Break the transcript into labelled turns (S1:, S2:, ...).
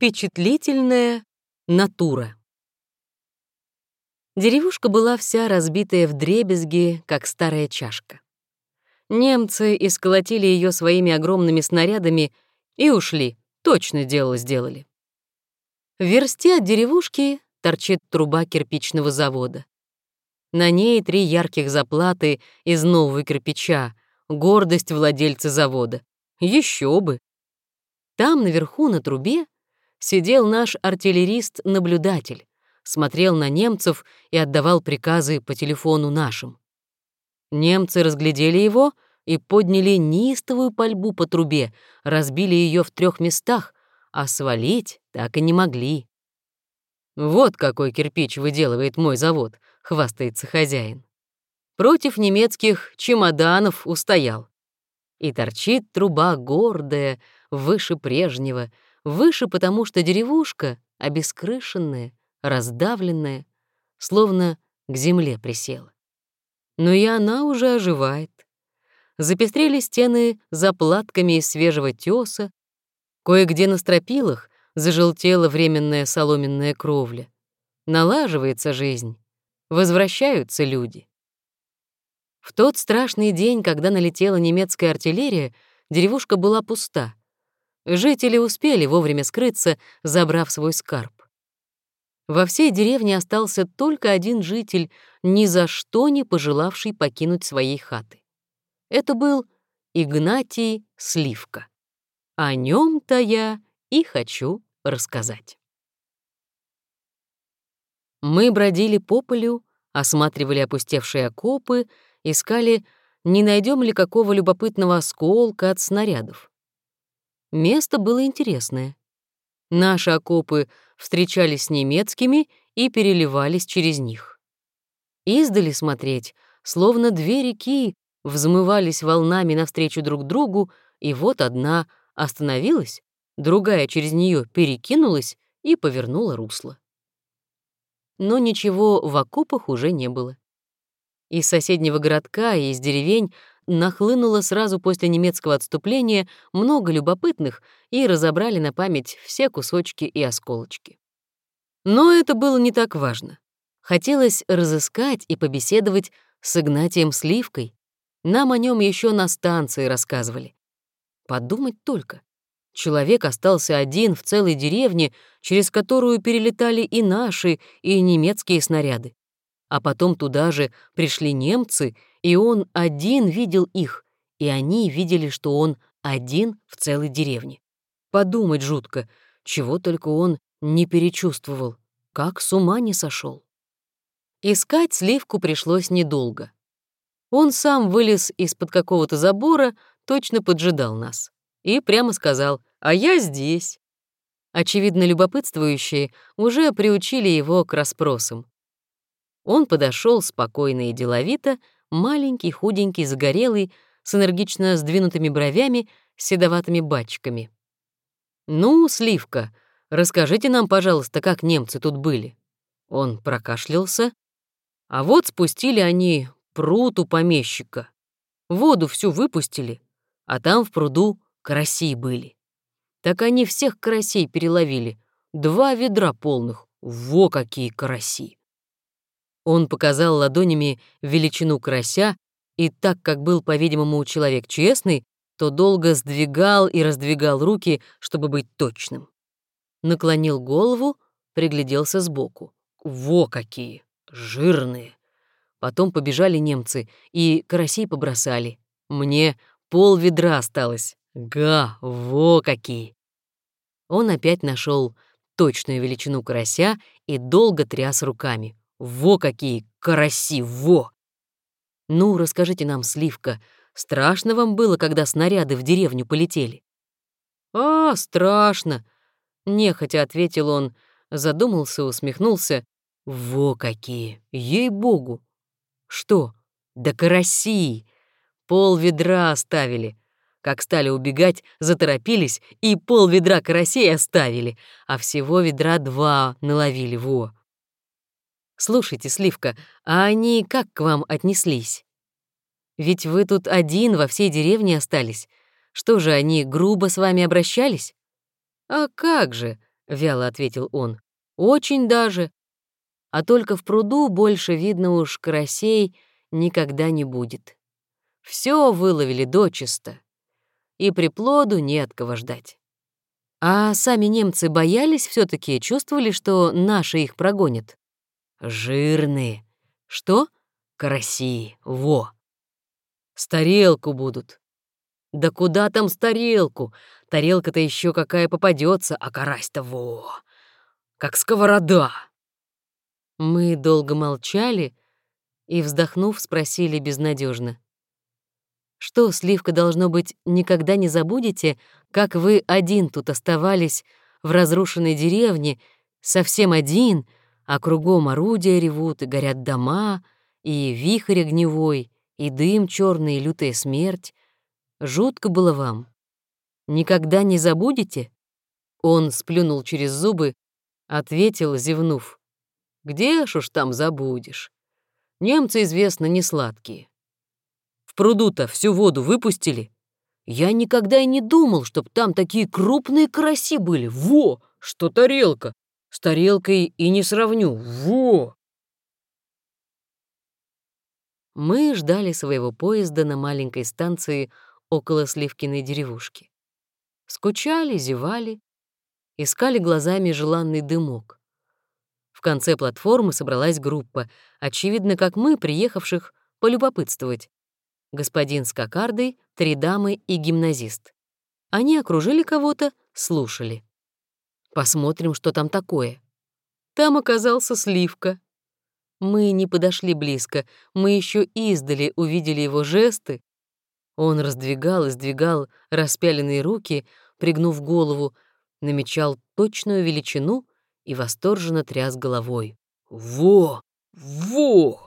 S1: Впечатлительная натура. Деревушка была вся разбитая в дребезги, как старая чашка. Немцы исколотили ее своими огромными снарядами и ушли. Точно дело сделали. В версте от деревушки торчит труба кирпичного завода. На ней три ярких заплаты из нового кирпича, гордость владельца завода. Еще бы! Там, наверху, на трубе, сидел наш артиллерист-наблюдатель, смотрел на немцев и отдавал приказы по телефону нашим. Немцы разглядели его и подняли неистовую пальбу по трубе, разбили ее в трех местах, а свалить так и не могли. «Вот какой кирпич выделывает мой завод», — хвастается хозяин. Против немецких чемоданов устоял. И торчит труба гордая, выше прежнего, выше потому, что деревушка обескрышенная, раздавленная, словно к земле присела. Но и она уже оживает. Запестрели стены заплатками из свежего теса, кое-где на стропилах зажелтела временная соломенная кровля. Налаживается жизнь, возвращаются люди. В тот страшный день, когда налетела немецкая артиллерия, деревушка была пуста. Жители успели вовремя скрыться, забрав свой скарб. Во всей деревне остался только один житель, ни за что не пожелавший покинуть своей хаты. Это был Игнатий Сливка. О нем-то я и хочу рассказать. Мы бродили по полю, осматривали опустевшие окопы, искали, не найдем ли какого любопытного осколка от снарядов. Место было интересное. Наши окопы встречались с немецкими и переливались через них. Издали смотреть, словно две реки взмывались волнами навстречу друг другу, и вот одна остановилась, другая через нее перекинулась и повернула русло. Но ничего в окопах уже не было. Из соседнего городка и из деревень нахлынуло сразу после немецкого отступления много любопытных и разобрали на память все кусочки и осколочки. Но это было не так важно. Хотелось разыскать и побеседовать с Игнатием Сливкой. Нам о нем еще на станции рассказывали. Подумать только. Человек остался один в целой деревне, через которую перелетали и наши, и немецкие снаряды. А потом туда же пришли немцы, и он один видел их, и они видели, что он один в целой деревне. Подумать жутко, чего только он не перечувствовал, как с ума не сошел. Искать сливку пришлось недолго. Он сам вылез из-под какого-то забора, точно поджидал нас. И прямо сказал «А я здесь». Очевидно, любопытствующие уже приучили его к расспросам. Он подошел спокойно и деловито, маленький, худенький, загорелый, с энергично сдвинутыми бровями, седоватыми бачками. «Ну, Сливка, расскажите нам, пожалуйста, как немцы тут были?» Он прокашлялся. А вот спустили они пруд у помещика. Воду всю выпустили, а там в пруду караси были. Так они всех карасей переловили, два ведра полных, во какие караси! Он показал ладонями величину карася, и так как был, по-видимому, человек честный, то долго сдвигал и раздвигал руки, чтобы быть точным. Наклонил голову, пригляделся сбоку. Во какие! Жирные! Потом побежали немцы и карасей побросали. Мне пол ведра осталось. Га, во какие! Он опять нашел точную величину карася и долго тряс руками. Во какие караси, во! Ну, расскажите нам, Сливка, страшно вам было, когда снаряды в деревню полетели? А, страшно, нехотя ответил он, задумался, усмехнулся. Во какие, ей-богу! Что? Да караси! Пол ведра оставили. Как стали убегать, заторопились и пол ведра карасей оставили, а всего ведра два наловили, во. Слушайте, Сливка, а они как к вам отнеслись? Ведь вы тут один во всей деревне остались. Что же, они грубо с вами обращались? А как же, вяло ответил он. Очень даже. А только в пруду больше видно уж карасей никогда не будет. Все выловили дочисто. И приплоду не от кого ждать. А сами немцы боялись все таки чувствовали, что наши их прогонят? Жирные. Что? Караси, во. Старелку будут. Да куда там старелку? Тарелка-то еще какая попадется, а карась-то во! Как сковорода. Мы долго молчали и, вздохнув, спросили безнадежно: «Что, Сливка, должно быть, никогда не забудете, как вы один тут оставались в разрушенной деревне, совсем один, а кругом орудия ревут, и горят дома, и вихрь огневой, и дым черный, и лютая смерть? Жутко было вам?» Никогда не забудете?» Он сплюнул через зубы, ответил, зевнув. «Где ж уж там забудешь? Немцы, известно, не сладкие. В пруду-то всю воду выпустили. Я никогда и не думал, чтоб там такие крупные караси были. Во! Что тарелка! С тарелкой и не сравню. Во!» Мы ждали своего поезда на маленькой станции около Сливкиной деревушки. Скучали, зевали, искали глазами желанный дымок. В конце платформы собралась группа, очевидно, как мы, приехавших полюбопытствовать. Господин с кокардой, три дамы и гимназист. Они окружили кого-то, слушали. Посмотрим, что там такое. Там оказался Сливка. Мы не подошли близко, мы еще издали увидели его жесты, он раздвигал и сдвигал распяленные руки, пригнув голову, намечал точную величину и восторженно тряс головой. «Во! Во!»